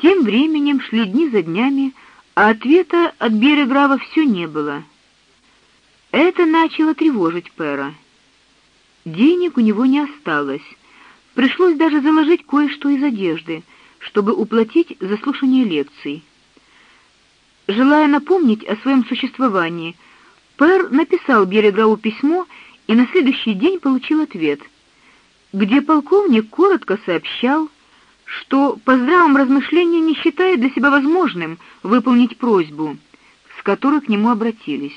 Тем временем шли дни за днями, а ответа от Береграва все не было. Это начало тревожить Пера. Денег у него не осталось. Пришлось даже заложить кое-что из одежды, чтобы уплатить за слушание лекций. Желая напомнить о своем существовании, Пер написал Береграву письмо и на следующий день получил ответ, где полковник коротко сообщал, что по здравом размышлении не считает для себя возможным выполнить просьбу, с которой к нему обратились.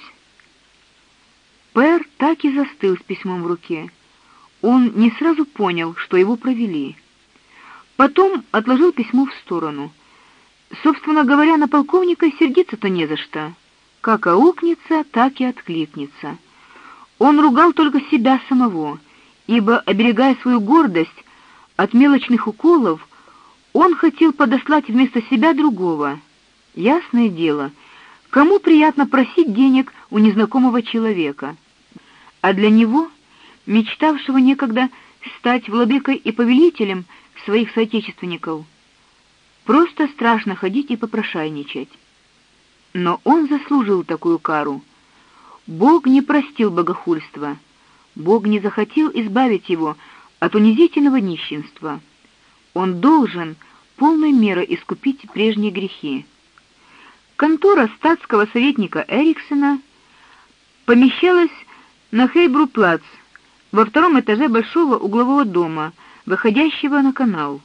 Пер так и застыл с письмом в руке. Он не сразу понял, что его провели. Потом отложил письмо в сторону. Собственно говоря, на полковника сердиться-то не за что. Как аукнется, так и откликнется. Он ругал только себя самого, ибо оберегая свою гордость от мелочных уколов, он хотел подослать вместо себя другого. Ясное дело, кому приятно просить денег у незнакомого человека? а для него, мечтавшего некогда стать владыкой и повелителем своих соотечественников, просто страшно ходить и попрошайничать. Но он заслужил такую кару. Бог не простил богохульства. Бог не захотел избавить его от унизительного нищенства. Он должен полной мерой искупить прежние грехи. Контора статского советника Эриксена помещалась на Хейбру-плац, во втором этаже большого углового дома, выходящего на канал.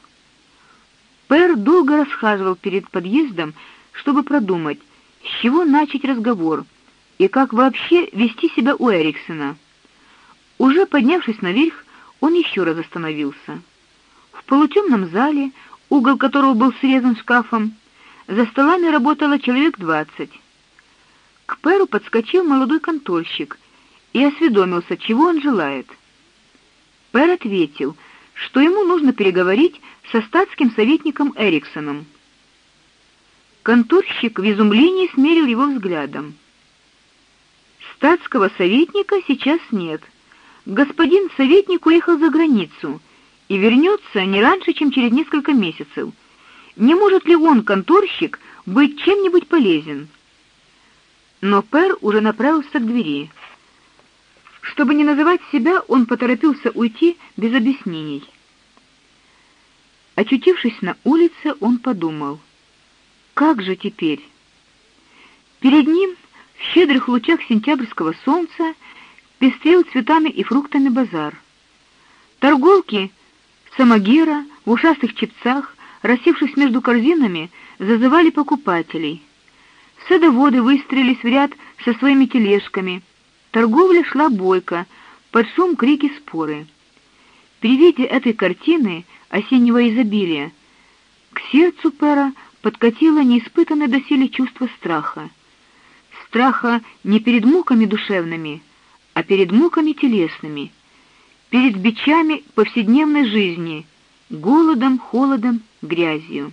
Пер долго расхаживал перед подъездом, чтобы продумать, с чего начать разговор и как вообще вести себя у Эриксона. Уже поднявшись наверх, он еще раз остановился. Полутемном зале, угол которого был срезан шкафом, за столами работало человек двадцать. К Перу подскочил молодой конторщик и осведомился, чего он желает. Пэр ответил, что ему нужно переговорить со статским советником Эриксоном. Конторщик в изумлении смерил его взглядом. Статского советника сейчас нет. Господин советник уехал за границу и вернется не раньше, чем через несколько месяцев. Не может ли он, конторщик, быть чем-нибудь полезен? Но Пэр уже направился к двери. Чтобы не называть себя, он поторопился уйти без объяснений. Очутившись на улице, он подумал: как же теперь? Перед ним в щедрых лучах сентябрьского солнца пестрел цветами и фруктами базар. Торговки самогера в ушастых чепцах, рассевшись между корзинами, зазывали покупателей. Садоводы выстроились в ряд со своими тележками, Торговля шла бойко, под шум крики споры. При виде этой картины осеннего изобилия к сердцу Пера подкатило неиспытанное доселе чувство страха. Страха не перед муками душевными, а перед муками телесными, перед бичами повседневной жизни, голодом, холодом, грязью.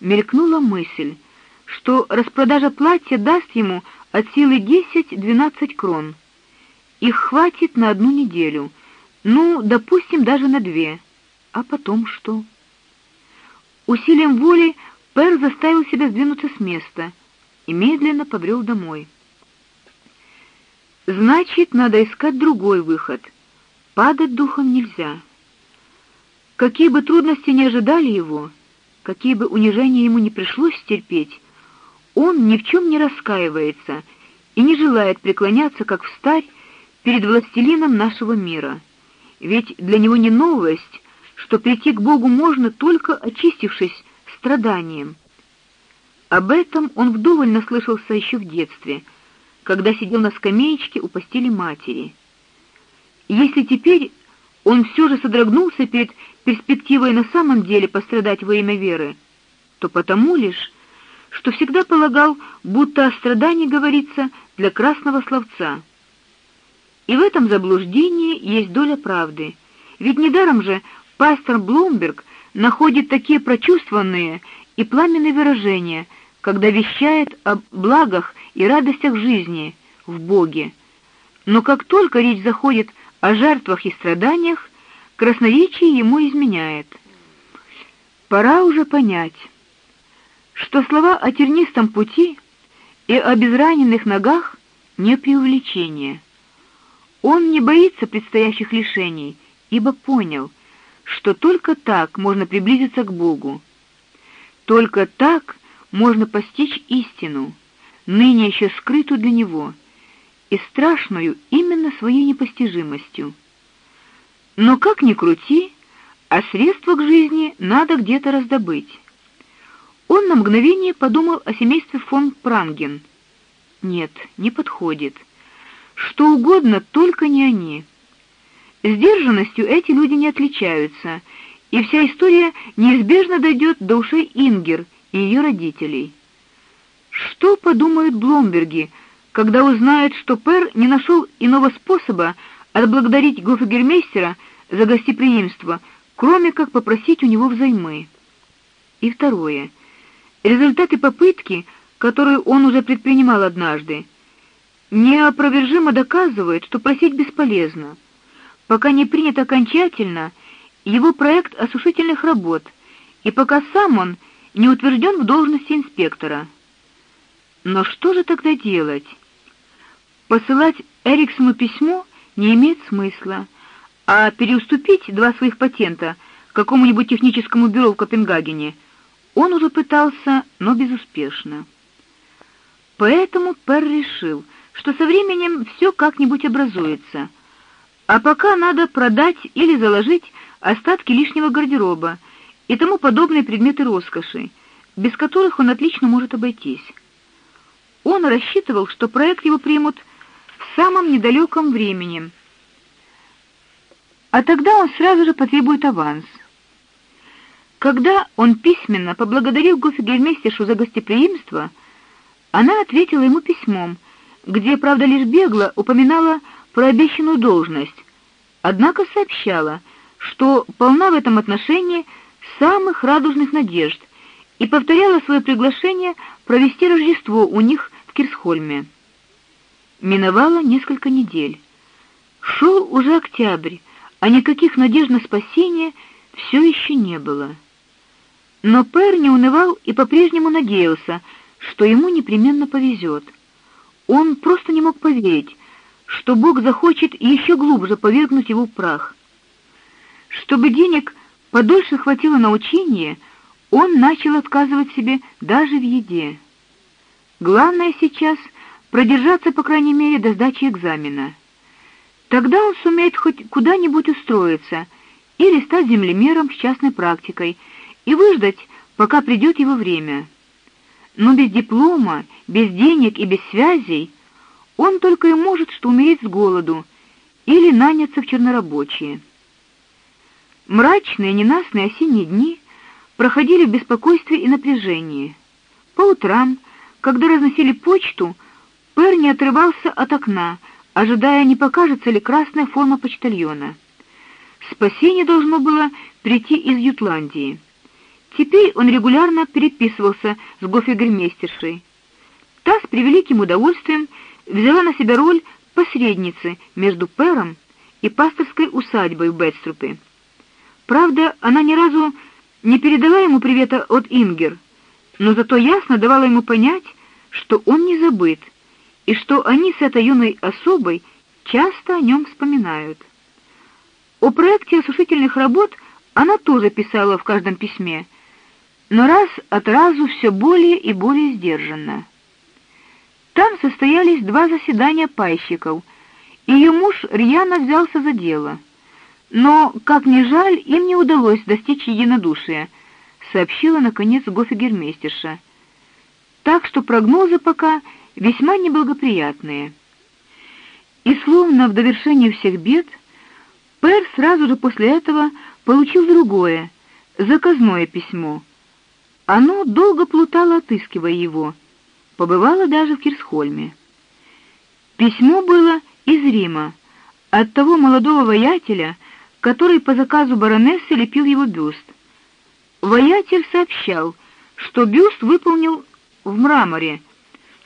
Мелькнула мысль, что распродажа платья даст ему от силы 10-12 крон. Их хватит на одну неделю. Ну, допустим, даже на две. А потом что? Усилием воли Пер заставил себя сдвинуться с места и медленно побрел домой. Значит, надо искать другой выход. Падать духом нельзя. Какие бы трудности ни ожидали его, какие бы унижения ему не пришлось стерпеть, он ни в чем не раскаивается и не желает преклоняться, как встарь, перед властелином нашего мира. Ведь для него не новость, что прийти к Богу можно только очистившись страданием. Об этом он вдоволь наслышался еще в детстве, когда сидел на скамеечке у постели матери. Если теперь он все же содрогнулся перед перспективой на самом деле пострадать во имя веры, то потому лишь, что всегда полагал, будто о страдании говорится для красного словца. И в этом заблуждении есть доля правды. Ведь недаром же пастор Блумберг находит такие прочувствованные и пламенные выражения, когда вещает о благах и радостях жизни в Боге. Но как только речь заходит о жертвах и страданиях, красноречие ему изменяет. Пора уже понять, что слова о тернистом пути и о безраненных ногах не преувеличение. Он не боится предстоящих лишений, ибо понял, что только так можно приблизиться к Богу. Только так можно постичь истину, ныне еще скрытую для него, и страшную именно своей непостижимостью. Но как ни крути, а средства к жизни надо где-то раздобыть. Он на мгновение подумал о семействе фон Пранген. Нет, не подходит. Что угодно, только не они. Сдержанностью эти люди не отличаются, и вся история неизбежно дойдет до ушей Ингер и ее родителей. Что подумают Бломберги, когда узнают, что Пер не нашел иного способа отблагодарить гофгермейстера за гостеприимство, кроме как попросить у него взаймы? И второе. Результаты попытки, которую он уже предпринимал однажды, неопровержимо доказывают, что просить бесполезно. Пока не принят окончательно его проект осушительных работ, и пока сам он не утвержден в должности инспектора. Но что же тогда делать? Посылать Эриксону письмо не имеет смысла, а переуступить два своих патента какому-нибудь техническому бюро в Копенгагене он уже пытался, но безуспешно. Поэтому Пер решил, что со временем все как-нибудь образуется. А пока надо продать или заложить остатки лишнего гардероба и тому подобные предметы роскоши, без которых он отлично может обойтись. Он рассчитывал, что проект его примут в самом недалеком времени. А тогда он сразу же потребует аванс. Когда он письменно поблагодарил гофгельмейстершу за гостеприимство, она ответила ему письмом, где, правда, лишь бегло упоминала про обещанную должность, однако сообщала, что полна в этом отношении самых радужных надежд и повторяла свое приглашение провести Рождество у них в Кирсхольме. Миновало несколько недель. Шел уже октябрь, а никаких надежд на спасение все еще не было. Но Пер не унывал и по-прежнему надеялся, что ему непременно повезет. Он просто не мог поверить, что Бог захочет еще глубже повергнуть его в прах. Чтобы денег подольше хватило на учение, он начал отказывать себе даже в еде. Главное сейчас продержаться, по крайней мере, до сдачи экзамена. Тогда он сумеет хоть куда-нибудь устроиться или стать землемером с частной практикой и выждать, пока придет его время. Но без диплома, без денег и без связей он только и может что умереть с голоду или наняться в чернорабочие. Мрачные ненастные осенние дни проходили в беспокойстве и напряжении. По утрам, когда разносили почту, Пер не отрывался от окна, ожидая, не покажется ли красная форма почтальона. Спасение должно было прийти из Ютландии. Теперь он регулярно переписывался с гофгермейстершей. Та с превеликим удовольствием взяла на себя роль посредницы между Пером и пасторской усадьбой в Бетструпе. Правда, она ни разу не передала ему привета от Ингер, но зато ясно давала ему понять, что он не забыт и что они с этой юной особой часто о нем вспоминают. О проекте осушительных работ она тоже писала в каждом письме но раз от разу все более и более сдержанно. Там состоялись два заседания пайщиков, и ее муж рьяно взялся за дело. Но, как ни жаль, им не удалось достичь единодушия, сообщила наконец гофгермейстерша. Так что прогнозы пока весьма неблагоприятные. И словно в довершение всех бед, Пер сразу же после этого получил другое, заказное письмо — оно долго плутало, отыскивая его, побывало даже в Кирсхольме. Письмо было из Рима, от того молодого воятеля, который по заказу баронессы лепил его бюст. Воятель сообщал, что бюст выполнил в мраморе,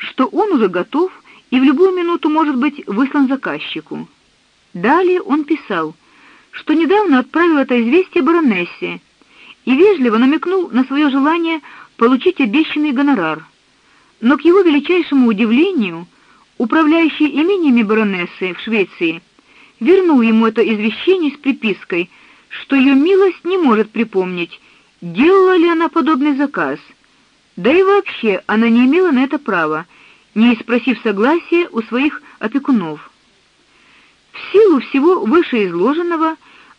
что он уже готов и в любую минуту может быть выслан заказчику. Далее он писал, что недавно отправил это известие баронессе и вежливо намекнул на свое желание получить обещанный гонорар. Но к его величайшему удивлению, управляющий имениями баронессы в Швеции вернул ему это извещение с припиской, что ее милость не может припомнить, делала ли она подобный заказ. Да и вообще она не имела на это права, не спросив согласия у своих опекунов. В силу всего вышеизложенного,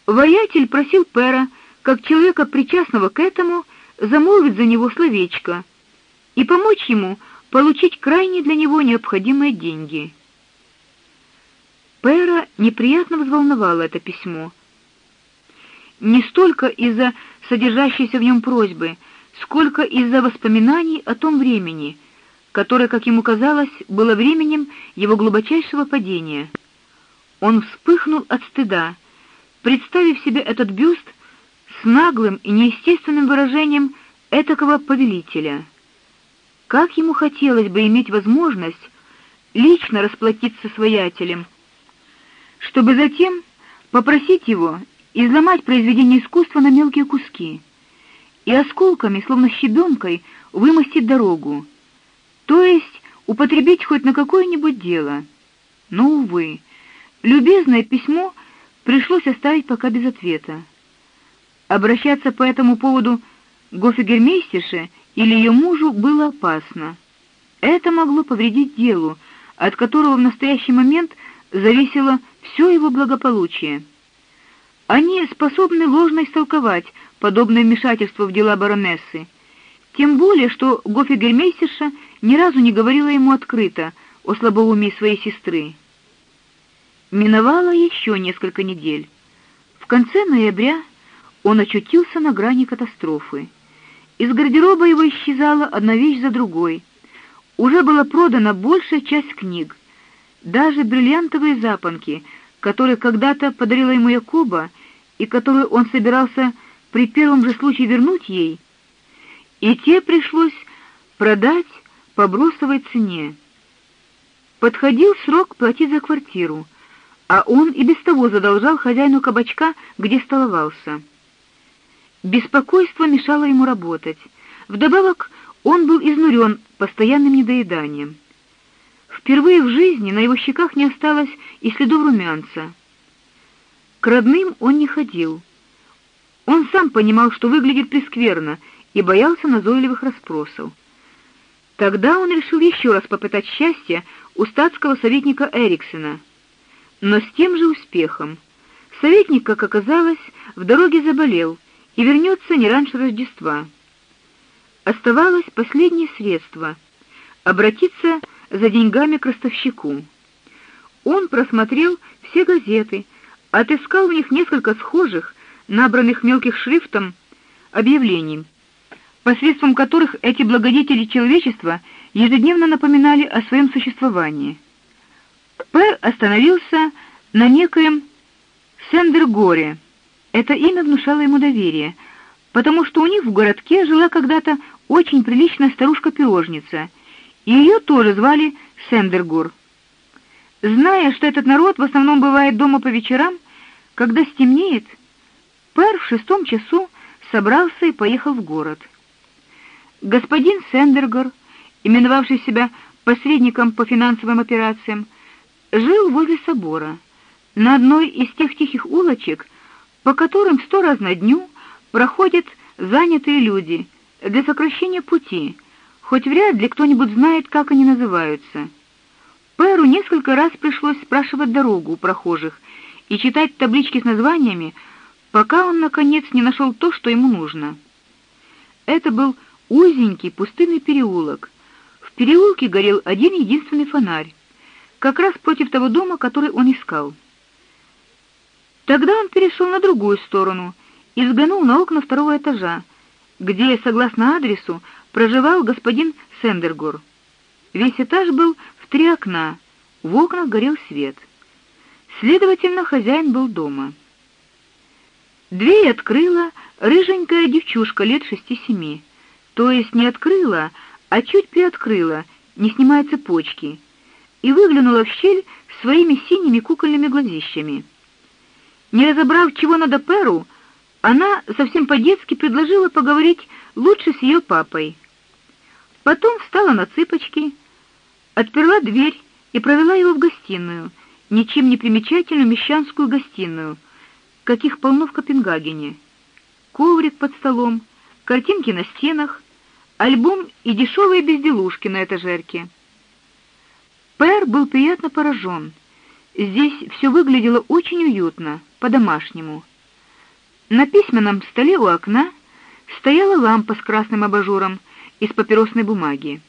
воятель просил Пера, как человека причастного к этому, замолвить за него словечко и помочь ему получить крайне для него необходимые деньги. Пера неприятно взволновало это письмо. Не столько из-за содержащейся в нем просьбы, сколько из-за воспоминаний о том времени, которое, как ему казалось, было временем его глубочайшего падения. Он вспыхнул от стыда, представив себе этот бюст с наглым и неестественным выражением этакого повелителя. Как ему хотелось бы иметь возможность лично расплатиться с воятелем, чтобы затем попросить его изломать произведение искусства на мелкие куски и осколками, словно щебенкой, вымостить дорогу, то есть употребить хоть на какое-нибудь дело. Но увы, любезное письмо пришлось оставить пока без ответа. Обращаться по этому поводу к гофигермейстерше или ее мужу было опасно. Это могло повредить делу, от которого в настоящий момент зависело все его благополучие. Они способны ложно истолковать подобное вмешательство в дела баронессы, тем более что гофигермейстерша ни разу не говорила ему открыто о слабоумии своей сестры. Миновало еще несколько недель. В конце ноября он очутился на грани катастрофы. Из гардероба его исчезала одна вещь за другой. Уже была продана большая часть книг. Даже бриллиантовые запонки, которые когда-то подарила ему Якоба и которые он собирался при первом же случае вернуть ей, и те пришлось продать по бросовой цене. Подходил срок платить за квартиру, а он и без того задолжал хозяину кабачка, где столовался. Беспокойство мешало ему работать. Вдобавок, он был изнурен постоянным недоеданием. Впервые в жизни на его щеках не осталось и следов румянца. К родным он не ходил. Он сам понимал, что выглядит прескверно, и боялся назойливых расспросов. Тогда он решил еще раз попытать счастье у статского советника Эриксена, но с тем же успехом. Советник, как оказалось, в дороге заболел и вернется не раньше Рождества. Оставалось последнее средство обратиться за деньгами к ростовщику. Он просмотрел все газеты, отыскал в них несколько схожих, набранных мелким шрифтом объявлений, посредством которых эти благодетели человечества ежедневно напоминали о своем существовании. П остановился на некоем Сендергоре. Это имя внушало ему доверие, потому что у них в городке жила когда-то очень приличная старушка-пирожница, и ее тоже звали Сендергор. Зная, что этот народ в основном бывает дома по вечерам, когда стемнеет, Пэр в шестом часу собрался и поехал в город. Господин Сендергор, именовавший себя посредником по финансовым операциям, жил возле собора, на одной из тех тихих улочек, по которым сто раз на дню проходят занятые люди для сокращения пути, хоть вряд ли кто-нибудь знает, как они называются. Пэру несколько раз пришлось спрашивать дорогу у прохожих и читать таблички с названиями, пока он наконец не нашел то, что ему нужно. Это был узенький пустынный переулок. В переулке горел один единственный фонарь, как раз против того дома, который он искал. Тогда он перешел на другую сторону и взглянул на окна второго этажа, где, согласно адресу, проживал господин Сендергор. Весь этаж был в три окна, в окнах горел свет. Следовательно, хозяин был дома. Дверь открыла рыженькая девчушка лет шести-семи, то есть не открыла, а чуть приоткрыла, не снимая цепочки, и выглянула в щель своими синими кукольными глазищами. Не разобрав, чего надо Перу, Она совсем по-детски предложила поговорить лучше с ее папой. Потом встала на цыпочки, отперла дверь и провела его в гостиную, ничем не примечательную мещанскую гостиную, каких полно в Копенгагене. Коврик под столом, картинки на стенах, альбом и дешевые безделушки на этажерке. Пэр был приятно поражен. Здесь все выглядело очень уютно, по-домашнему. На письменном столе у окна стояла лампа с красным абажуром из папиросной бумаги.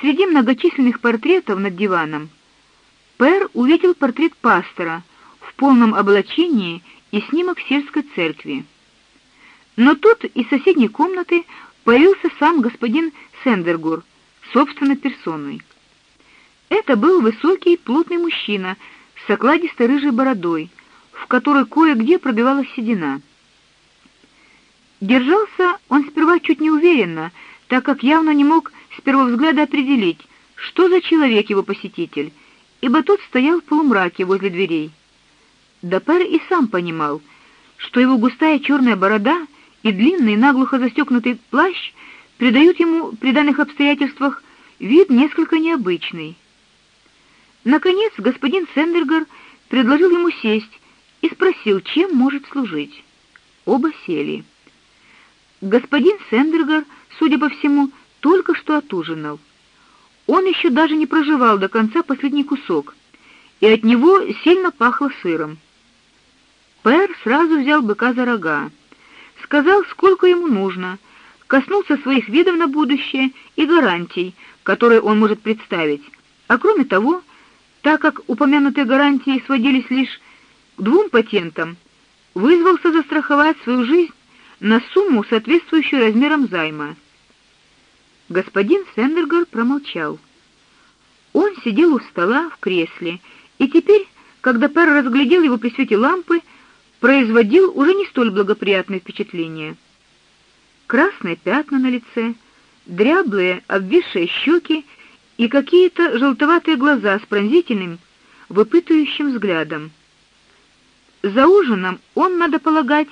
Среди многочисленных портретов над диваном Пэр увидел портрет пастора в полном облачении и снимок сельской церкви. Но тут из соседней комнаты появился сам господин Сендергур собственной персоной. Это был высокий, плотный мужчина с окладистой рыжей бородой, в которой кое-где пробивалась седина. Держался он сперва чуть неуверенно, так как явно не мог с первого взгляда определить, что за человек его посетитель, ибо тот стоял в полумраке возле дверей. Дапер и сам понимал, что его густая черная борода и длинный наглухо застегнутый плащ придают ему при данных обстоятельствах вид несколько необычный. Наконец господин Сендергер предложил ему сесть и спросил, чем может служить. Оба сели. Господин Сендергер, судя по всему, только что отужинал. Он еще даже не прожевал до конца последний кусок, и от него сильно пахло сыром. Пэр сразу взял быка за рога, сказал, сколько ему нужно, коснулся своих видов на будущее и гарантий, которые он может представить. А кроме того, так как упомянутые гарантии сводились лишь к двум патентам, вызвался застраховать свою жизнь на сумму, соответствующую размерам займа. Господин Сендергер промолчал. Он сидел у стола в кресле, и теперь, когда Пэр разглядел его при свете лампы, производил уже не столь благоприятное впечатление. Красные пятна на лице, дряблые, обвисшие щеки и какие-то желтоватые глаза с пронзительным, выпытывающим взглядом. За ужином он, надо полагать,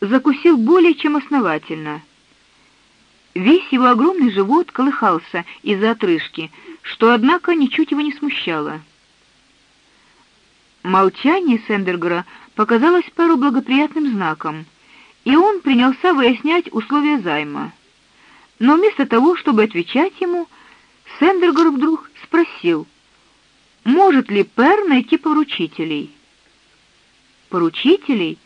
закусил более чем основательно. Весь его огромный живот колыхался из-за отрыжки, что однако ничуть его не смущало. Молчание Сендергера показалось пару благоприятным знаком, и он принялся выяснять условия займа. Но вместо того, чтобы отвечать ему, Сендергер вдруг спросил: "Может ли Пер найти поручителей?" "Поручителей?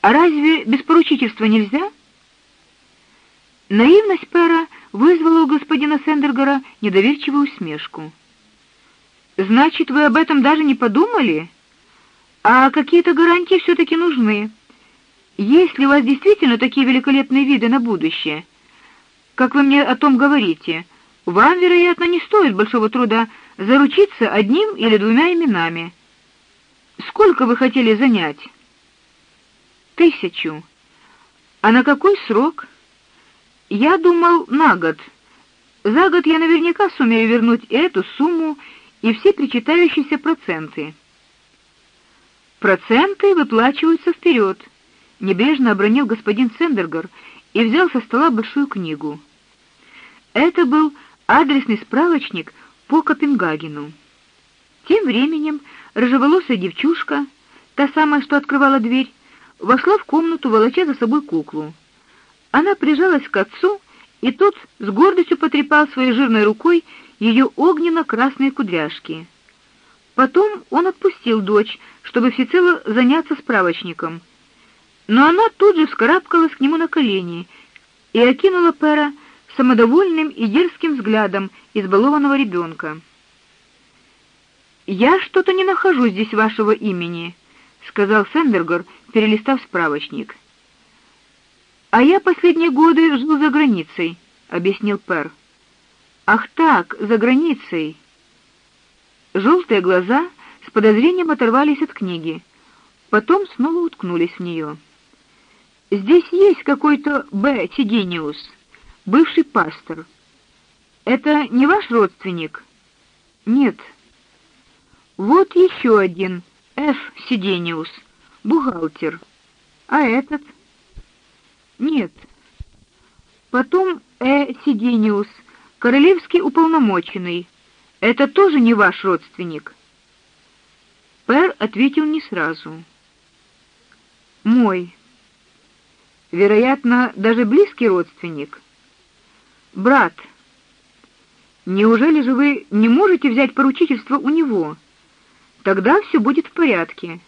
А разве без поручительства нельзя?" Наивность Пера вызвала у господина Сендергера недоверчивую усмешку. Значит, вы об этом даже не подумали? А какие-то гарантии все таки нужны. Если у вас действительно такие великолепные виды на будущее, как вы мне о том говорите, вам, вероятно, не стоит большого труда заручиться одним или двумя именами. Сколько вы хотели занять? Тысячу. А на какой срок? Я думал, на год. За год я наверняка сумею вернуть эту сумму и все причитающиеся проценты. Проценты выплачиваются вперед, небрежно обронил господин Сендергер и взял со стола большую книгу. Это был адресный справочник по Копенгагену. Тем временем рыжеволосая девчушка, та самая, что открывала дверь, вошла в комнату, волоча за собой куклу. Она прижалась к отцу, и тот с гордостью потрепал своей жирной рукой ее огненно-красные кудряшки. Потом он отпустил дочь, чтобы всецело заняться справочником. Но она тут же вскарабкалась к нему на колени и окинула Пера самодовольным и дерзким взглядом избалованного ребенка. Я что-то не нахожу здесь вашего имени, сказал Сендергер, перелистав справочник. А я последние годы жил за границей, объяснил Пер. Ах так, за границей. Желтые глаза с подозрением оторвались от книги, потом снова уткнулись в нее. Здесь есть какой-то Б. Сидениус, бывший пастор. Это не ваш родственник? Нет. Вот еще один Ф. Сидениус, бухгалтер. А этот Нет. Потом Э. Сидениус, королевский уполномоченный. Это тоже не ваш родственник. Пер ответил не сразу. Мой. Вероятно, даже близкий родственник. Брат. Неужели же вы не можете взять поручительство у него? Тогда все будет в порядке.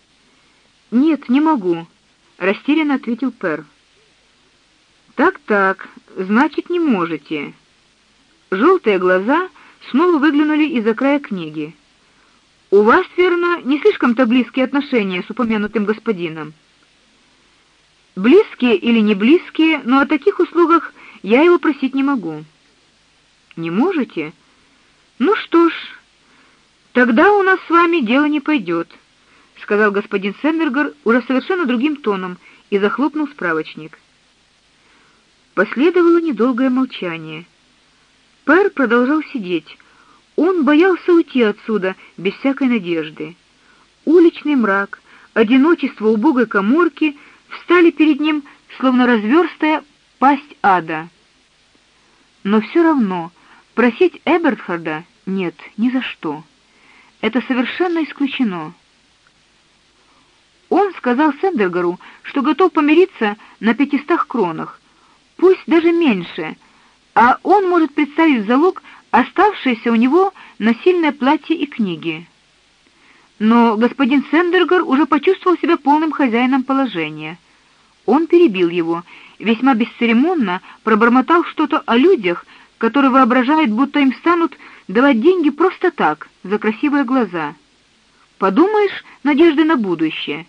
Нет, не могу, растерянно ответил Пер. Так-так, значит, не можете. Желтые глаза снова выглянули из-за края книги. У вас, верно, не слишком-то близкие отношения с упомянутым господином. Близкие или не близкие, но о таких услугах я его просить не могу. Не можете? Ну что ж, тогда у нас с вами дело не пойдет, сказал господин Сеннергер уже совершенно другим тоном и захлопнул справочник. Последовало недолгое молчание. Пэр продолжал сидеть. Он боялся уйти отсюда без всякой надежды. Уличный мрак, одиночество убогой каморки встали перед ним, словно разверстая пасть ада. Но все равно просить Эбертфорда нет, ни за что. Это совершенно исключено. Он сказал Сендергару, что готов помириться на пятистах кронах, пусть даже меньше, а он может представить залог оставшееся у него насильное платье и книги. Но господин Сендергар уже почувствовал себя полным хозяином положения. Он перебил его, весьма бесцеремонно пробормотал что-то о людях, которые воображают, будто им станут давать деньги просто так, за красивые глаза. Подумаешь, надежды на будущее.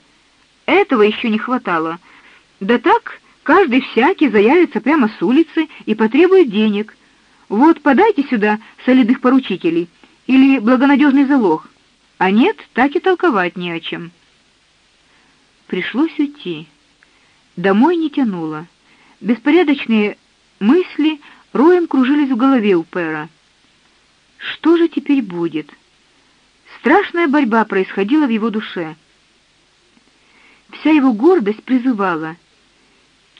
Этого еще не хватало. Да так Каждый всякий заявится прямо с улицы и потребует денег. Вот подайте сюда солидных поручителей или благонадежный залог. А нет, так и толковать не о чем. Пришлось уйти. Домой не тянуло. Беспорядочные мысли роем кружились в голове у Пера. Что же теперь будет? Страшная борьба происходила в его душе. Вся его гордость призывала: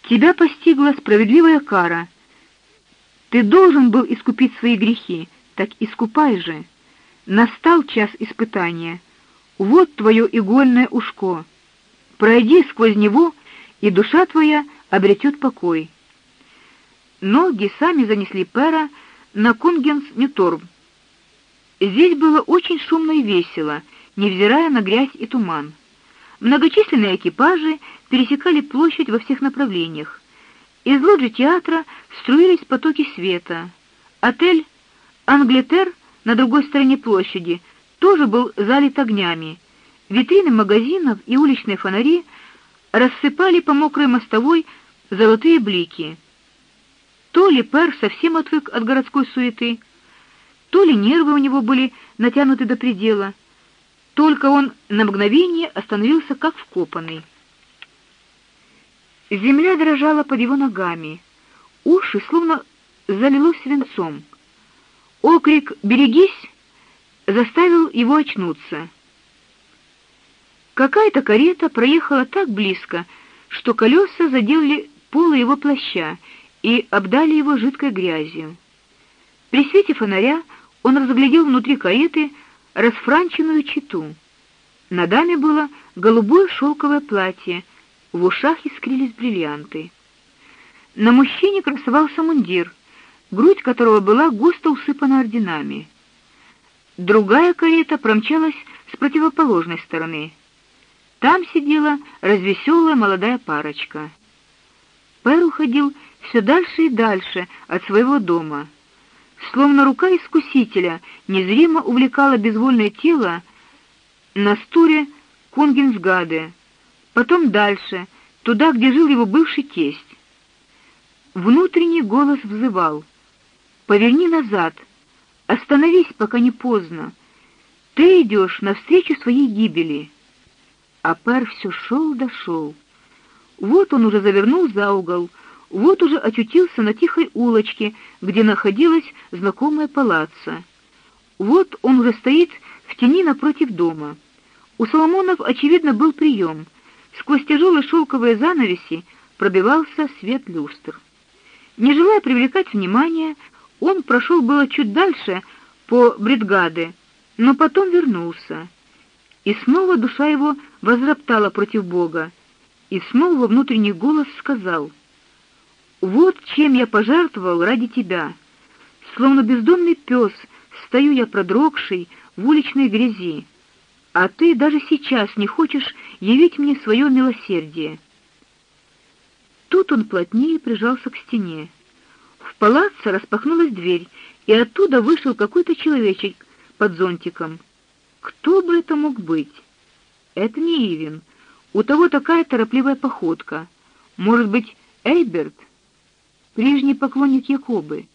Тебя постигла справедливая кара. Ты должен был искупить свои грехи, так искупай же. Настал час испытания. Вот твое игольное ушко. Пройди сквозь него, и душа твоя обретет покой. Ноги сами занесли Пера на Кунгенс-Ньюторв. Здесь было очень шумно и весело, невзирая на грязь и туман. Многочисленные экипажи пересекали площадь во всех направлениях. Из лоджии театра струились потоки света. Отель Англетер на другой стороне площади тоже был залит огнями. Витрины магазинов и уличные фонари рассыпали по мокрой мостовой золотые блики. То ли Пер совсем отвык от городской суеты, то ли нервы у него были натянуты до предела. Только он на мгновение остановился как вкопанный. Земля дрожала под его ногами. Уши словно залило свинцом. Окрик "Берегись!" заставил его очнуться. Какая-то карета проехала так близко, что колеса задели полы его плаща и обдали его жидкой грязью. При свете фонаря он разглядел внутри кареты расфранченную читу. На даме было голубое шелковое платье в ушах искрились бриллианты. На мужчине красовался мундир, грудь которого была густо усыпана орденами. Другая карета промчалась с противоположной стороны. Там сидела развеселая молодая парочка. Пэр уходил все дальше и дальше от своего дома. Словно рука искусителя незримо увлекала безвольное тело на стуле Кунгенсгаде, потом дальше, туда, где жил его бывший тесть. Внутренний голос взывал: "Поверни назад, остановись, пока не поздно. Ты идешь навстречу своей гибели". А Пер все шел да. Вот он уже завернул за угол, вот уже очутился на тихой улочке, где находилась знакомая палаца. Вот он уже стоит в тени напротив дома. У Соломонов очевидно был прием — Сквозь тяжелые шелковые занавеси пробивался свет люстр. Не желая привлекать внимания, он прошел было чуть дальше по Бредгаде, но потом вернулся. И снова душа его возроптала против Бога, и снова внутренний голос сказал: "Вот чем я пожертвовал ради тебя. Словно бездомный пес стою я продрогший в уличной грязи, а ты даже сейчас не хочешь явить мне свое милосердие". Тут он плотнее прижался к стене. В палаццо распахнулась дверь, и оттуда вышел какой-то человечек под зонтиком. Кто бы это мог быть? Это не Ивин. У того такая торопливая походка. Может быть, Эйберт, прежний поклонник Якобы.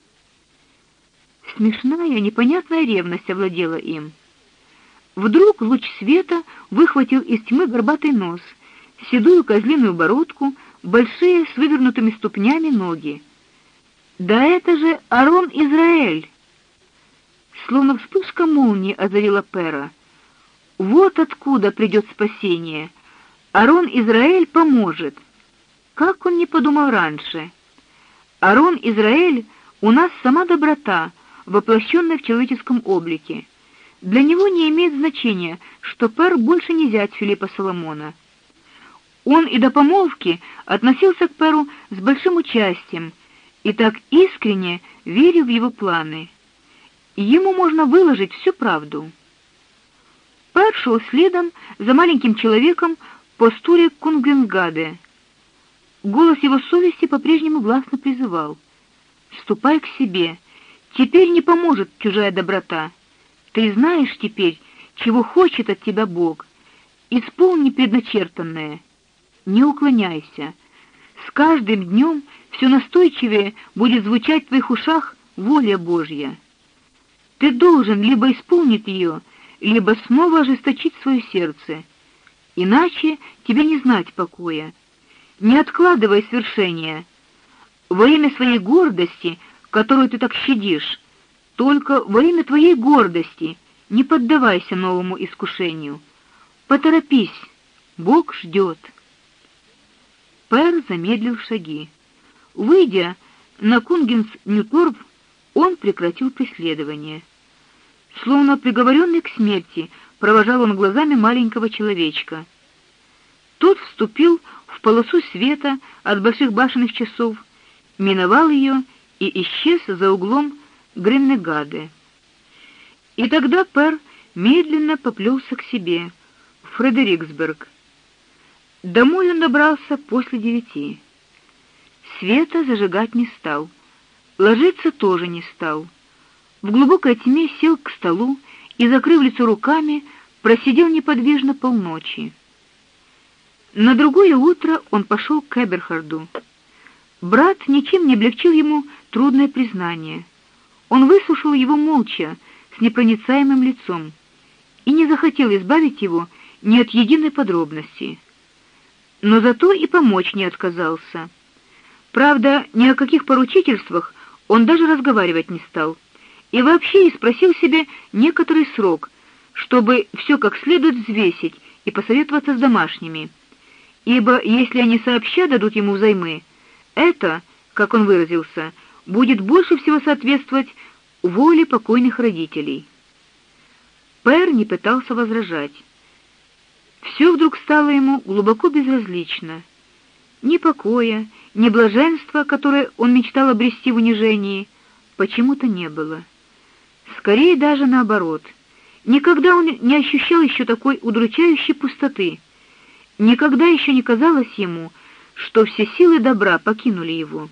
Смешная, непонятная ревность овладела им. Вдруг луч света выхватил из тьмы горбатый нос, седую козлиную бородку, большие с вывернутыми ступнями ноги. Да это же Арон Израиль. Словно вспышка молнии озарила Пера. Вот откуда придет спасение. Арон Израиль поможет. Как он не подумал раньше? Арон Израиль у нас сама доброта, воплощенная в человеческом облике. Для него не имеет значения, что Пер больше не зять Филиппа Соломона. Он и до помолвки относился к Перу с большим участием и так искренне верил в его планы. Ему можно выложить всю правду. Пер шел следом за маленьким человеком по стуле Кунгенгаде. Голос его совести по-прежнему гласно призывал: "Ступай к себе. Теперь не поможет чужая доброта. Ты знаешь теперь, чего хочет от тебя Бог. Исполни предначертанное" не уклоняйся. С каждым днем все настойчивее будет звучать в твоих ушах воля Божья. Ты должен либо исполнить ее, либо снова ожесточить свое сердце. Иначе тебе не знать покоя. Не откладывай свершения. Во имя своей гордости, которую ты так щадишь, только во имя твоей гордости не поддавайся новому искушению. Поторопись, Бог ждет. Пэр замедлил шаги. Выйдя на Кунгенс-Ньюторв, он прекратил преследование. Словно приговоренный к смерти, провожал он глазами маленького человечка. Тот вступил в полосу света от больших башенных часов, миновал ее и исчез за углом Греннегаде. И тогда Пер медленно поплелся к себе в Фредериксберг. Домой он добрался после девяти. Света зажигать не стал, ложиться тоже не стал. В глубокой тьме сел к столу и, закрыв лицо руками, просидел неподвижно полночи. На другое утро он пошел к Эберхарду. Брат ничем не облегчил ему трудное признание. Он выслушал его молча, с непроницаемым лицом, и не захотел избавить его ни от единой подробности но зато и помочь не отказался. Правда, ни о каких поручительствах он даже разговаривать не стал. И вообще спросил себе некоторый срок, чтобы все как следует взвесить и посоветоваться с домашними. Ибо если они сообща дадут ему взаймы, это, как он выразился, будет больше всего соответствовать воле покойных родителей. Пэр не пытался возражать. Все вдруг стало ему глубоко безразлично. Ни покоя, ни блаженства, которое он мечтал обрести в унижении, почему-то не было. Скорее даже наоборот. Никогда он не ощущал еще такой удручающей пустоты. Никогда еще не казалось ему, что все силы добра покинули его.